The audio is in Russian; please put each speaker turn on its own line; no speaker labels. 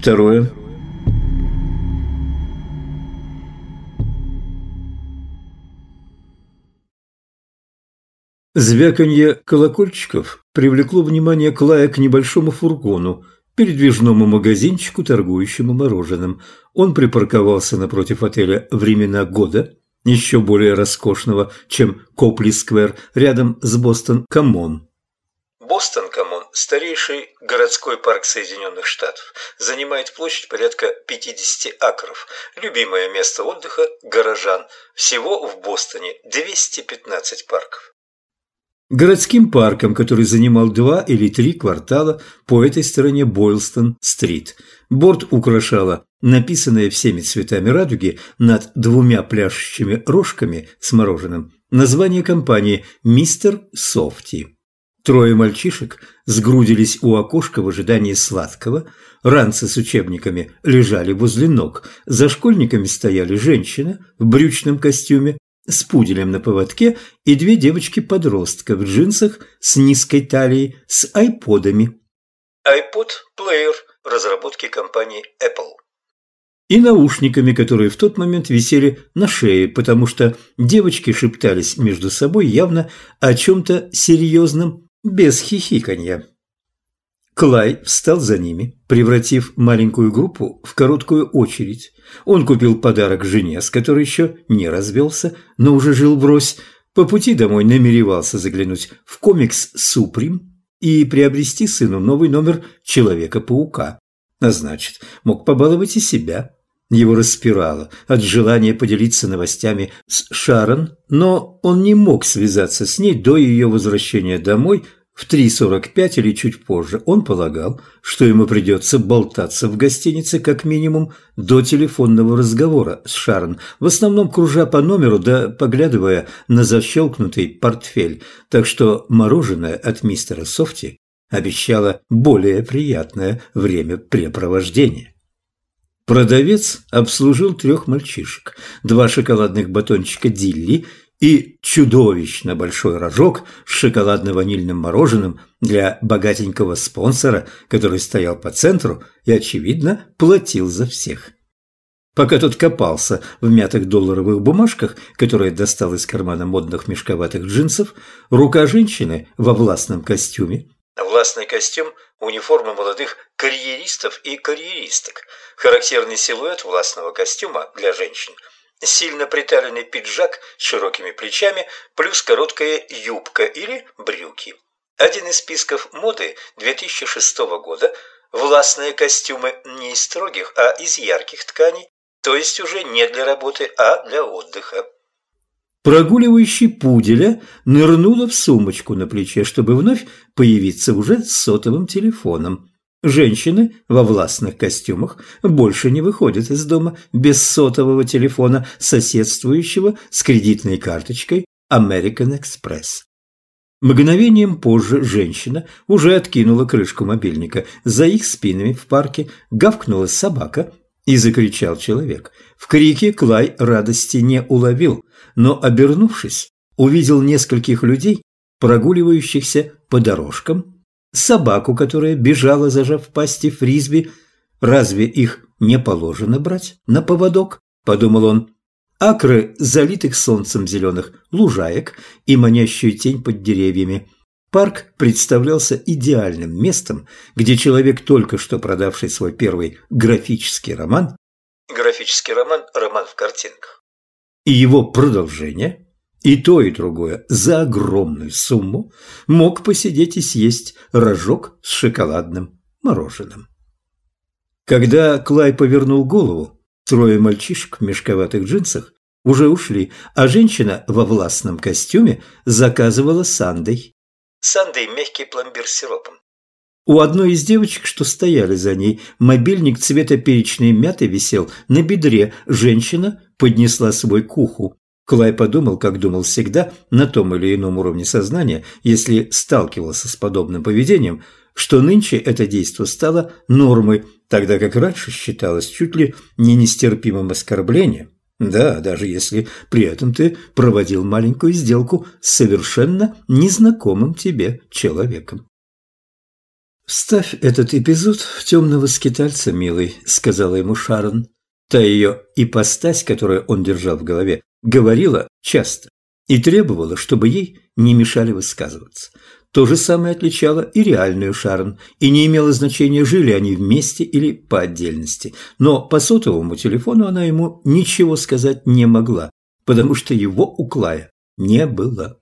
Второе. Звяканье колокольчиков привлекло внимание Клая к небольшому фургону, передвижному магазинчику, торгующему мороженым. Он припарковался напротив отеля «Времена года», еще более роскошного, чем Копли-сквер, рядом с Бостон-Коммон.
Бостон-Коммон – старейший городской парк Соединенных Штатов. Занимает площадь порядка 50 акров. Любимое место отдыха – горожан. Всего в Бостоне 215 парков.
Городским парком, который занимал два или три квартала по этой стороне Бойлстон-стрит. Борт украшала написанная всеми цветами радуги над двумя пляшущими рожками с мороженым название компании «Мистер Софти». Трое мальчишек сгрудились у окошка в ожидании сладкого, ранцы с учебниками лежали возле ног, за школьниками стояли женщина в брючном костюме с пуделем на поводке и две девочки-подростка в джинсах с низкой талией с айподами.
iPod-плеер разработки компании Apple.
И наушниками, которые в тот момент висели на шее, потому что девочки шептались между собой явно о чем-то серьезном, без хихиканья. Клай встал за ними, превратив маленькую группу в короткую очередь. Он купил подарок жене, с которой еще не развелся, но уже жил врозь. По пути домой намеревался заглянуть в комикс «Суприм» и приобрести сыну новый номер «Человека-паука». А значит, мог побаловать и себя. Его распирало от желания поделиться новостями с Шарон, но он не мог связаться с ней до ее возвращения домой – в 3.45 или чуть позже он полагал, что ему придется болтаться в гостинице как минимум до телефонного разговора с Шарн, в основном кружа по номеру да поглядывая на защелкнутый портфель, так что мороженое от мистера Софти обещало более приятное времяпрепровождение. Продавец обслужил трех мальчишек, два шоколадных батончика Дилли и чудовищно большой рожок с шоколадно-ванильным мороженым для богатенького спонсора, который стоял по центру и, очевидно, платил за всех. Пока тот копался в мятых долларовых бумажках, которые достал из кармана модных мешковатых джинсов, рука женщины во властном костюме
Властный костюм – униформа молодых карьеристов и карьеристок. Характерный силуэт властного костюма для женщин – сильно приталенный пиджак с широкими плечами плюс короткая юбка или брюки. Один из списков моды 2006 года – властные костюмы не из строгих, а из ярких тканей, то есть уже не для работы, а для отдыха.
Прогуливающий пуделя нырнула в сумочку на плече, чтобы вновь появиться уже с сотовым телефоном. Женщины во властных костюмах больше не выходят из дома без сотового телефона, соседствующего с кредитной карточкой American Express. Мгновением позже женщина уже откинула крышку мобильника. За их спинами в парке гавкнула собака и закричал человек. В крике Клай радости не уловил, но, обернувшись, увидел нескольких людей, прогуливающихся по дорожкам собаку, которая бежала, зажав пасти фрисби. Разве их не положено брать на поводок? Подумал он. Акры залитых солнцем зеленых лужаек и манящую тень под деревьями. Парк представлялся идеальным местом, где человек, только что продавший свой первый графический роман,
графический роман – роман в картинках,
и его продолжение и то, и другое за огромную сумму мог посидеть и съесть рожок с шоколадным мороженым. Когда Клай повернул голову, трое мальчишек в мешковатых джинсах уже ушли, а женщина во властном костюме заказывала сандей.
Сандей – мягкий пломбир с сиропом.
У одной из девочек, что стояли за ней, мобильник цвета перечной мяты висел на бедре. Женщина поднесла свой к уху. Клай подумал, как думал всегда, на том или ином уровне сознания, если сталкивался с подобным поведением, что нынче это действо стало нормой, тогда как раньше считалось чуть ли не нестерпимым оскорблением. Да, даже если при этом ты проводил маленькую сделку с совершенно незнакомым тебе человеком. «Вставь этот эпизод в темного скитальца, милый», — сказала ему Шарон. Та ее ипостась, которую он держал в голове, говорила часто и требовала, чтобы ей не мешали высказываться. То же самое отличало и реальную Шарон, и не имело значения, жили они вместе или по отдельности. Но по сотовому телефону она ему ничего сказать не могла, потому что его у Клая не было.